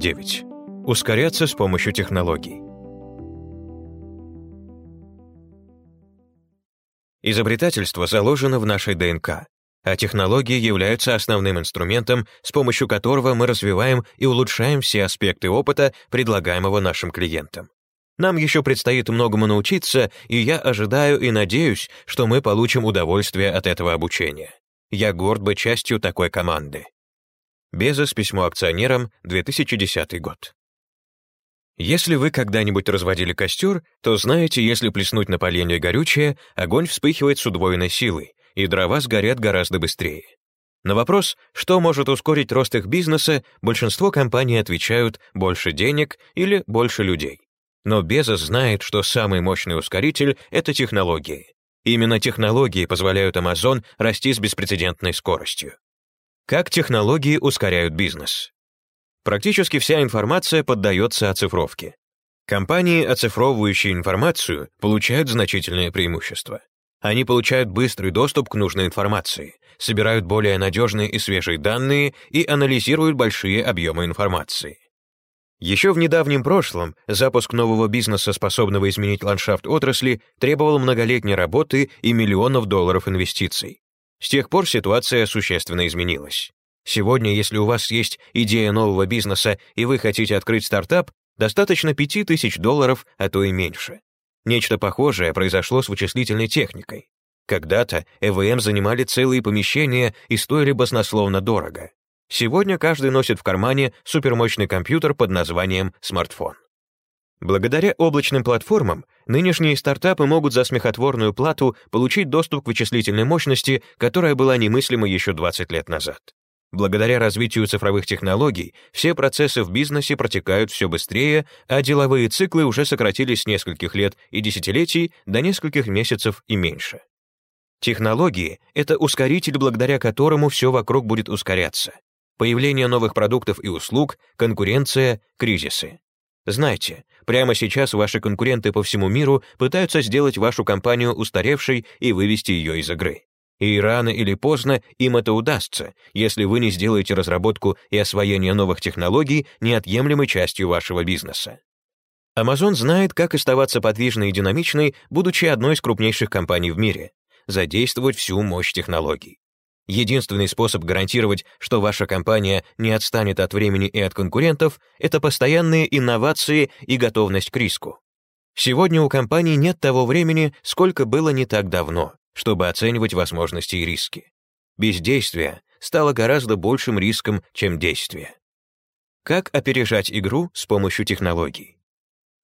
509. Ускоряться с помощью технологий. Изобретательство заложено в нашей ДНК, а технологии являются основным инструментом, с помощью которого мы развиваем и улучшаем все аспекты опыта, предлагаемого нашим клиентам. Нам еще предстоит многому научиться, и я ожидаю и надеюсь, что мы получим удовольствие от этого обучения. Я горд быть частью такой команды. Безос, письмо акционерам, 2010 год. Если вы когда-нибудь разводили костер, то знаете, если плеснуть на поленье горючее, огонь вспыхивает с удвоенной силой, и дрова сгорят гораздо быстрее. На вопрос, что может ускорить рост их бизнеса, большинство компаний отвечают «больше денег» или «больше людей». Но Безос знает, что самый мощный ускоритель — это технологии. Именно технологии позволяют Amazon расти с беспрецедентной скоростью. Как технологии ускоряют бизнес? Практически вся информация поддается оцифровке. Компании, оцифровывающие информацию, получают значительное преимущество. Они получают быстрый доступ к нужной информации, собирают более надежные и свежие данные и анализируют большие объемы информации. Еще в недавнем прошлом запуск нового бизнеса, способного изменить ландшафт отрасли, требовал многолетней работы и миллионов долларов инвестиций. С тех пор ситуация существенно изменилась. Сегодня, если у вас есть идея нового бизнеса и вы хотите открыть стартап, достаточно 5000 долларов, а то и меньше. Нечто похожее произошло с вычислительной техникой. Когда-то ЭВМ занимали целые помещения и стоили баснословно дорого. Сегодня каждый носит в кармане супермощный компьютер под названием смартфон. Благодаря облачным платформам нынешние стартапы могут за смехотворную плату получить доступ к вычислительной мощности, которая была немыслима еще 20 лет назад. Благодаря развитию цифровых технологий все процессы в бизнесе протекают все быстрее, а деловые циклы уже сократились с нескольких лет и десятилетий до нескольких месяцев и меньше. Технологии — это ускоритель, благодаря которому все вокруг будет ускоряться появление новых продуктов и услуг, конкуренция, кризисы. Знайте, прямо сейчас ваши конкуренты по всему миру пытаются сделать вашу компанию устаревшей и вывести ее из игры. И рано или поздно им это удастся, если вы не сделаете разработку и освоение новых технологий неотъемлемой частью вашего бизнеса. Amazon знает, как оставаться подвижной и динамичной, будучи одной из крупнейших компаний в мире, задействовать всю мощь технологий. Единственный способ гарантировать, что ваша компания не отстанет от времени и от конкурентов, это постоянные инновации и готовность к риску. Сегодня у компании нет того времени, сколько было не так давно, чтобы оценивать возможности и риски. Бездействие стало гораздо большим риском, чем действие. Как опережать игру с помощью технологий?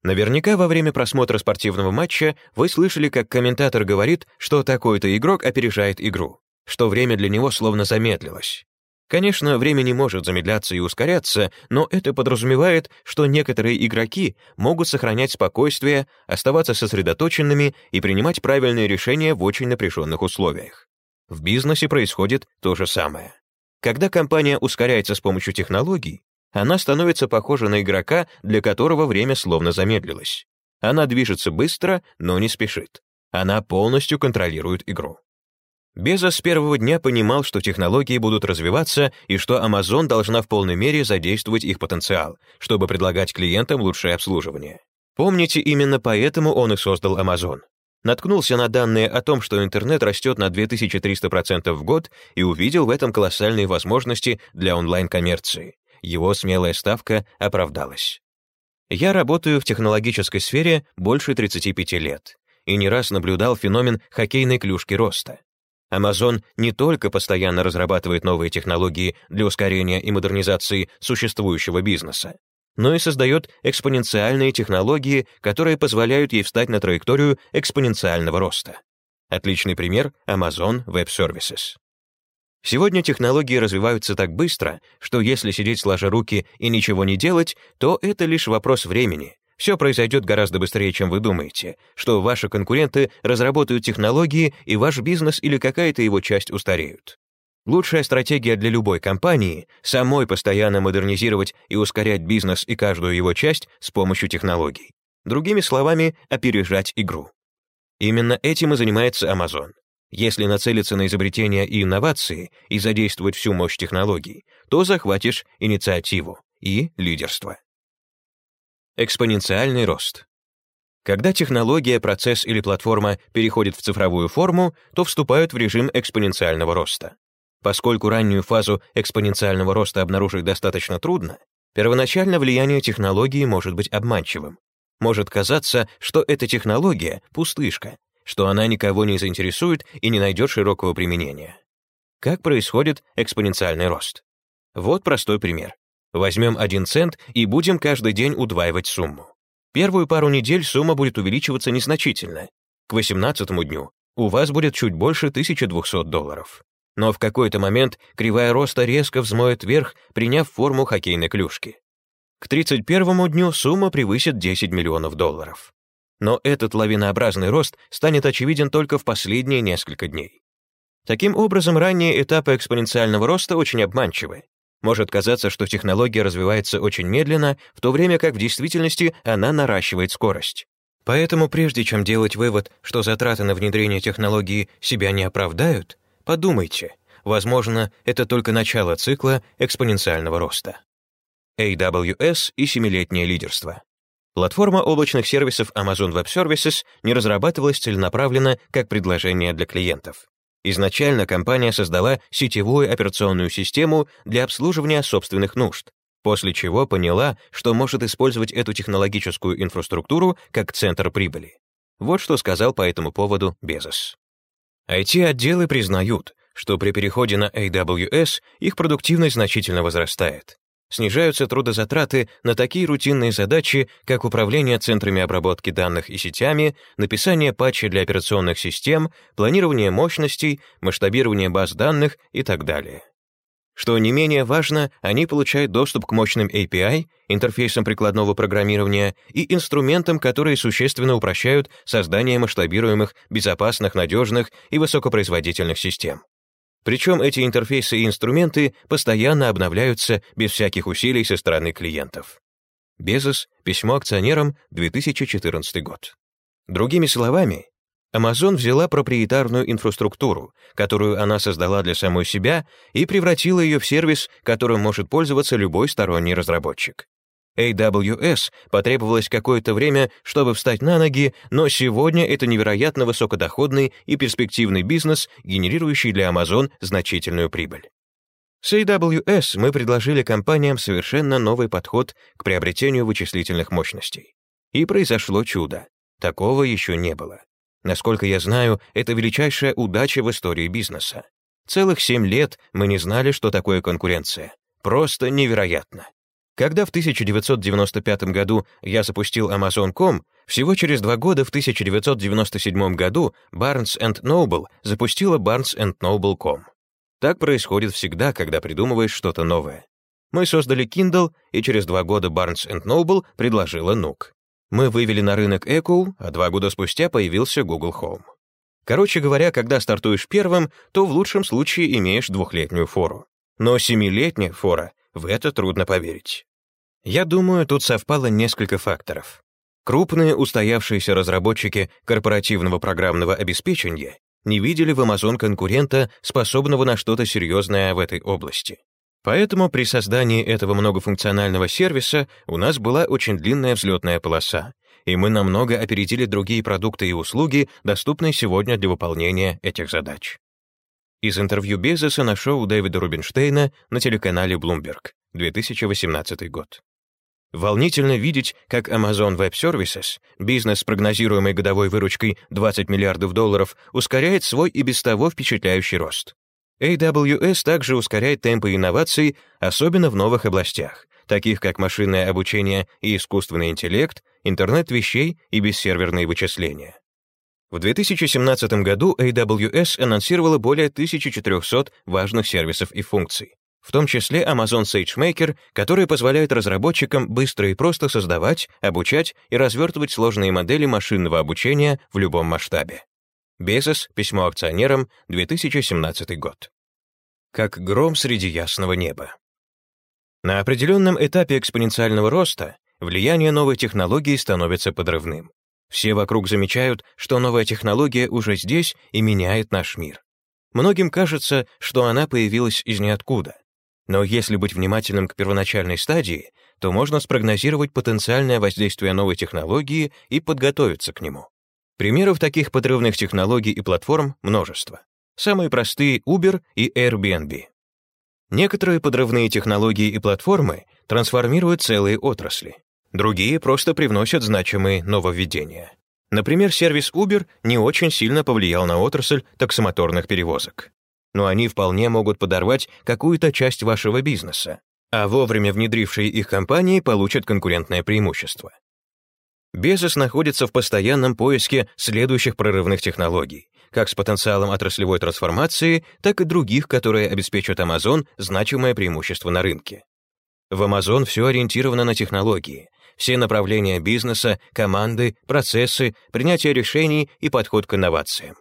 Наверняка во время просмотра спортивного матча вы слышали, как комментатор говорит, что такой-то игрок опережает игру что время для него словно замедлилось. Конечно, время не может замедляться и ускоряться, но это подразумевает, что некоторые игроки могут сохранять спокойствие, оставаться сосредоточенными и принимать правильные решения в очень напряженных условиях. В бизнесе происходит то же самое. Когда компания ускоряется с помощью технологий, она становится похожа на игрока, для которого время словно замедлилось. Она движется быстро, но не спешит. Она полностью контролирует игру. Безос с первого дня понимал, что технологии будут развиваться и что Amazon должна в полной мере задействовать их потенциал, чтобы предлагать клиентам лучшее обслуживание. Помните, именно поэтому он и создал Amazon. Наткнулся на данные о том, что интернет растет на 2300% в год и увидел в этом колоссальные возможности для онлайн-коммерции. Его смелая ставка оправдалась. Я работаю в технологической сфере больше 35 лет и не раз наблюдал феномен хоккейной клюшки роста. Amazon не только постоянно разрабатывает новые технологии для ускорения и модернизации существующего бизнеса, но и создает экспоненциальные технологии, которые позволяют ей встать на траекторию экспоненциального роста. Отличный пример — Amazon Web Services. Сегодня технологии развиваются так быстро, что если сидеть сложа руки и ничего не делать, то это лишь вопрос времени, все произойдет гораздо быстрее, чем вы думаете, что ваши конкуренты разработают технологии, и ваш бизнес или какая-то его часть устареют. Лучшая стратегия для любой компании — самой постоянно модернизировать и ускорять бизнес и каждую его часть с помощью технологий. Другими словами, опережать игру. Именно этим и занимается Amazon. Если нацелиться на изобретения и инновации и задействовать всю мощь технологий, то захватишь инициативу, и лидерство. Экспоненциальный рост. Когда технология, процесс или платформа переходит в цифровую форму, то вступают в режим экспоненциального роста. Поскольку раннюю фазу экспоненциального роста обнаружить достаточно трудно, первоначально влияние технологии может быть обманчивым. Может казаться, что эта технология — пустышка, что она никого не заинтересует и не найдет широкого применения. Как происходит экспоненциальный рост? Вот простой пример. Возьмем 1 цент и будем каждый день удваивать сумму. Первую пару недель сумма будет увеличиваться незначительно. К 18 дню у вас будет чуть больше 1200 долларов. Но в какой-то момент кривая роста резко взмоет вверх, приняв форму хоккейной клюшки. К 31 дню сумма превысит 10 миллионов долларов. Но этот лавинообразный рост станет очевиден только в последние несколько дней. Таким образом, ранние этапы экспоненциального роста очень обманчивы. Может казаться, что технология развивается очень медленно, в то время как в действительности она наращивает скорость. Поэтому прежде чем делать вывод, что затраты на внедрение технологии себя не оправдают, подумайте, возможно, это только начало цикла экспоненциального роста. AWS и семилетнее лидерство. Платформа облачных сервисов Amazon Web Services не разрабатывалась целенаправленно как предложение для клиентов. Изначально компания создала сетевую операционную систему для обслуживания собственных нужд, после чего поняла, что может использовать эту технологическую инфраструктуру как центр прибыли. Вот что сказал по этому поводу Безос. IT-отделы признают, что при переходе на AWS их продуктивность значительно возрастает. Снижаются трудозатраты на такие рутинные задачи, как управление центрами обработки данных и сетями, написание патчей для операционных систем, планирование мощностей, масштабирование баз данных и так далее. Что не менее важно, они получают доступ к мощным API, интерфейсам прикладного программирования и инструментам, которые существенно упрощают создание масштабируемых, безопасных, надежных и высокопроизводительных систем. Причем эти интерфейсы и инструменты постоянно обновляются без всяких усилий со стороны клиентов. Безос, письмо акционерам, 2014 год. Другими словами, Amazon взяла проприетарную инфраструктуру, которую она создала для самой себя, и превратила ее в сервис, которым может пользоваться любой сторонний разработчик. AWS потребовалось какое-то время, чтобы встать на ноги, но сегодня это невероятно высокодоходный и перспективный бизнес, генерирующий для Amazon значительную прибыль. С AWS мы предложили компаниям совершенно новый подход к приобретению вычислительных мощностей. И произошло чудо. Такого еще не было. Насколько я знаю, это величайшая удача в истории бизнеса. Целых семь лет мы не знали, что такое конкуренция. Просто невероятно. Когда в 1995 году я запустил Amazon.com, всего через два года в 1997 году Barnes Noble запустила Barnes Noble.com. Так происходит всегда, когда придумываешь что-то новое. Мы создали Kindle, и через два года Barnes Noble предложила Nook. Мы вывели на рынок Echo, а два года спустя появился Google Home. Короче говоря, когда стартуешь первым, то в лучшем случае имеешь двухлетнюю фору. Но семилетняя фора в это трудно поверить. Я думаю, тут совпало несколько факторов. Крупные устоявшиеся разработчики корпоративного программного обеспечения не видели в Amazon конкурента, способного на что-то серьезное в этой области. Поэтому при создании этого многофункционального сервиса у нас была очень длинная взлетная полоса, и мы намного опередили другие продукты и услуги, доступные сегодня для выполнения этих задач. Из интервью Безоса на шоу Дэвида Рубинштейна на телеканале Bloomberg, 2018 год. Волнительно видеть, как Amazon Web Services, бизнес с прогнозируемой годовой выручкой 20 миллиардов долларов, ускоряет свой и без того впечатляющий рост. AWS также ускоряет темпы инноваций, особенно в новых областях, таких как машинное обучение и искусственный интеллект, интернет вещей и бессерверные вычисления. В 2017 году AWS анонсировала более 1400 важных сервисов и функций, в том числе Amazon SageMaker, который позволяет разработчикам быстро и просто создавать, обучать и развертывать сложные модели машинного обучения в любом масштабе. Безос, письмо акционерам, 2017 год. Как гром среди ясного неба. На определенном этапе экспоненциального роста влияние новой технологии становится подрывным. Все вокруг замечают, что новая технология уже здесь и меняет наш мир. Многим кажется, что она появилась из ниоткуда. Но если быть внимательным к первоначальной стадии, то можно спрогнозировать потенциальное воздействие новой технологии и подготовиться к нему. Примеров таких подрывных технологий и платформ множество. Самые простые — Uber и Airbnb. Некоторые подрывные технологии и платформы трансформируют целые отрасли. Другие просто привносят значимые нововведения. Например, сервис Uber не очень сильно повлиял на отрасль таксомоторных перевозок. Но они вполне могут подорвать какую-то часть вашего бизнеса, а вовремя внедрившие их компании получат конкурентное преимущество. Безос находится в постоянном поиске следующих прорывных технологий, как с потенциалом отраслевой трансформации, так и других, которые обеспечат Amazon значимое преимущество на рынке. В Amazon все ориентировано на технологии, все направления бизнеса, команды, процессы, принятие решений и подход к инновациям.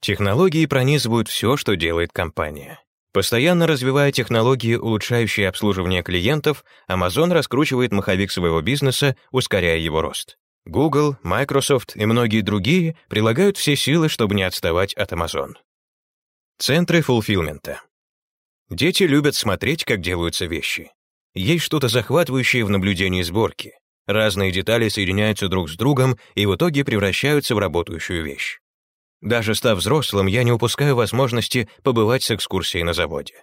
Технологии пронизывают все, что делает компания. Постоянно развивая технологии, улучшающие обслуживание клиентов, Amazon раскручивает маховик своего бизнеса, ускоряя его рост. Google, Microsoft и многие другие прилагают все силы, чтобы не отставать от Amazon. Центры фулфилмента. Дети любят смотреть, как делаются вещи. Есть что-то захватывающее в наблюдении сборки. Разные детали соединяются друг с другом и в итоге превращаются в работающую вещь. Даже став взрослым, я не упускаю возможности побывать с экскурсией на заводе.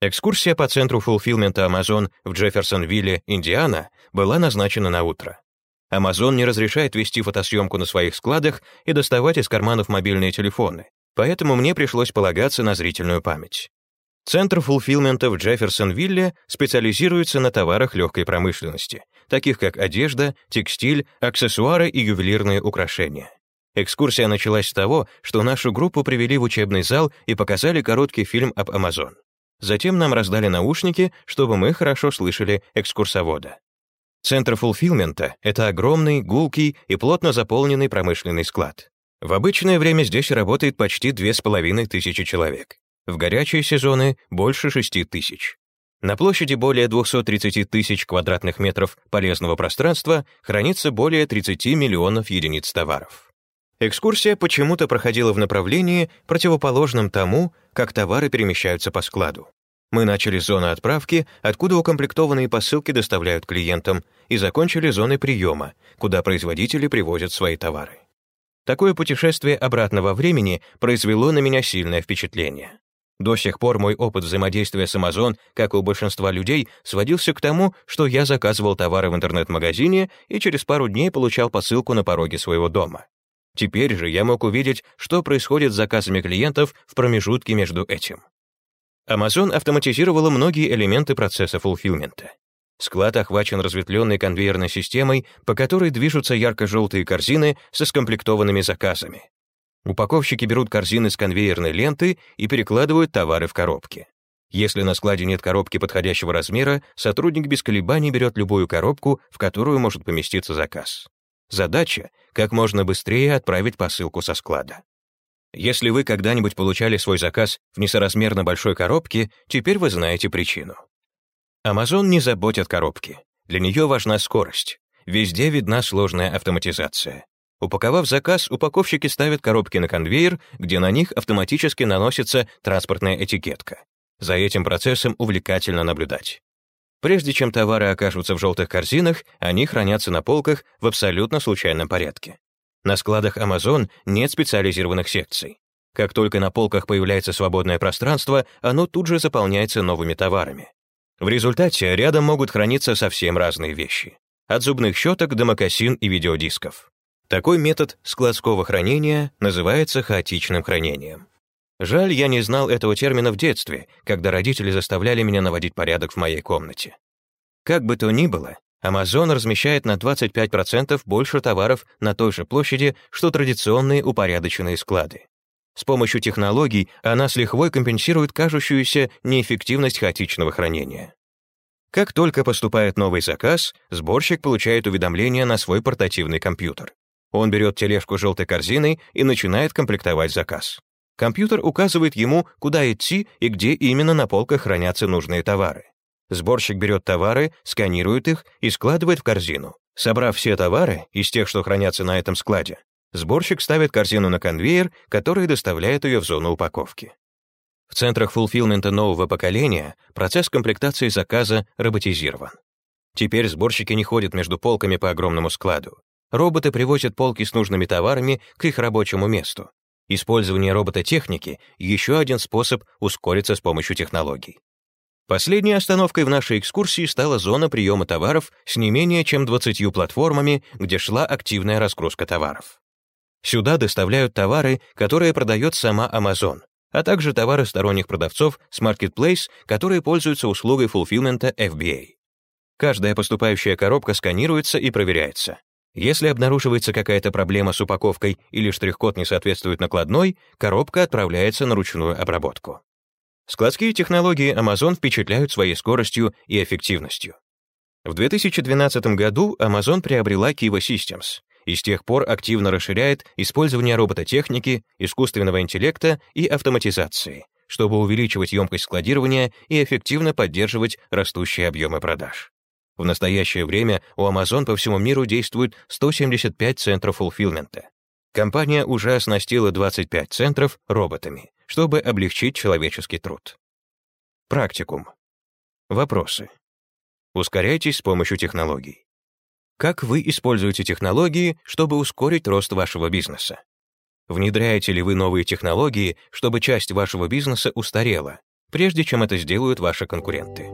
Экскурсия по центру фулфилмента Amazon в Джефферсонвилле, Индиана, была назначена на утро. Amazon не разрешает вести фотосъемку на своих складах и доставать из карманов мобильные телефоны, поэтому мне пришлось полагаться на зрительную память. Центр фулфилмента в Джефферсонвилле специализируется на товарах легкой промышленности, таких как одежда, текстиль, аксессуары и ювелирные украшения. Экскурсия началась с того, что нашу группу привели в учебный зал и показали короткий фильм об Amazon. Затем нам раздали наушники, чтобы мы хорошо слышали экскурсовода. Центр фулфилмента — это огромный, гулкий и плотно заполненный промышленный склад. В обычное время здесь работает почти две с половиной тысячи человек. В горячие сезоны — больше шести тысяч. На площади более 230 тысяч квадратных метров полезного пространства хранится более 30 миллионов единиц товаров. Экскурсия почему-то проходила в направлении, противоположном тому, как товары перемещаются по складу. Мы начали с зоны отправки, откуда укомплектованные посылки доставляют клиентам, и закончили зоной приема, куда производители привозят свои товары. Такое путешествие обратно во времени произвело на меня сильное впечатление. До сих пор мой опыт взаимодействия с Amazon, как у большинства людей, сводился к тому, что я заказывал товары в интернет-магазине и через пару дней получал посылку на пороге своего дома. Теперь же я мог увидеть, что происходит с заказами клиентов в промежутке между этим. Amazon автоматизировала многие элементы процесса фулфилмента. Склад охвачен разветвленной конвейерной системой, по которой движутся ярко-желтые корзины со скомплектованными заказами. Упаковщики берут корзины с конвейерной ленты и перекладывают товары в коробки. Если на складе нет коробки подходящего размера, сотрудник без колебаний берет любую коробку, в которую может поместиться заказ. Задача — как можно быстрее отправить посылку со склада. Если вы когда-нибудь получали свой заказ в несоразмерно большой коробке, теперь вы знаете причину. Amazon не заботит коробки. Для нее важна скорость. Везде видна сложная автоматизация. Упаковав заказ, упаковщики ставят коробки на конвейер, где на них автоматически наносится транспортная этикетка. За этим процессом увлекательно наблюдать. Прежде чем товары окажутся в желтых корзинах, они хранятся на полках в абсолютно случайном порядке. На складах Amazon нет специализированных секций. Как только на полках появляется свободное пространство, оно тут же заполняется новыми товарами. В результате рядом могут храниться совсем разные вещи. От зубных щеток до мокасин и видеодисков. Такой метод складского хранения называется хаотичным хранением. Жаль, я не знал этого термина в детстве, когда родители заставляли меня наводить порядок в моей комнате. Как бы то ни было, Amazon размещает на 25% больше товаров на той же площади, что традиционные упорядоченные склады. С помощью технологий она с лихвой компенсирует кажущуюся неэффективность хаотичного хранения. Как только поступает новый заказ, сборщик получает уведомление на свой портативный компьютер. Он берет тележку желтой корзины и начинает комплектовать заказ. Компьютер указывает ему, куда идти и где именно на полках хранятся нужные товары. Сборщик берет товары, сканирует их и складывает в корзину. Собрав все товары из тех, что хранятся на этом складе, сборщик ставит корзину на конвейер, который доставляет ее в зону упаковки. В центрах фулфилмента нового поколения процесс комплектации заказа роботизирован. Теперь сборщики не ходят между полками по огромному складу. Роботы привозят полки с нужными товарами к их рабочему месту. Использование робототехники — еще один способ ускориться с помощью технологий. Последней остановкой в нашей экскурсии стала зона приема товаров с не менее чем 20 платформами, где шла активная разгрузка товаров. Сюда доставляют товары, которые продает сама Amazon, а также товары сторонних продавцов с Marketplace, которые пользуются услугой фулфилмента FBA. Каждая поступающая коробка сканируется и проверяется. Если обнаруживается какая-то проблема с упаковкой или штрих-код не соответствует накладной, коробка отправляется на ручную обработку. Складские технологии Amazon впечатляют своей скоростью и эффективностью. В 2012 году Amazon приобрела Kiva Systems и с тех пор активно расширяет использование робототехники, искусственного интеллекта и автоматизации, чтобы увеличивать емкость складирования и эффективно поддерживать растущие объемы продаж. В настоящее время у Amazon по всему миру действует 175 центров фулфилмента. Компания уже оснастила 25 центров роботами, чтобы облегчить человеческий труд. Практикум. Вопросы. Ускоряйтесь с помощью технологий. Как вы используете технологии, чтобы ускорить рост вашего бизнеса? Внедряете ли вы новые технологии, чтобы часть вашего бизнеса устарела, прежде чем это сделают ваши конкуренты?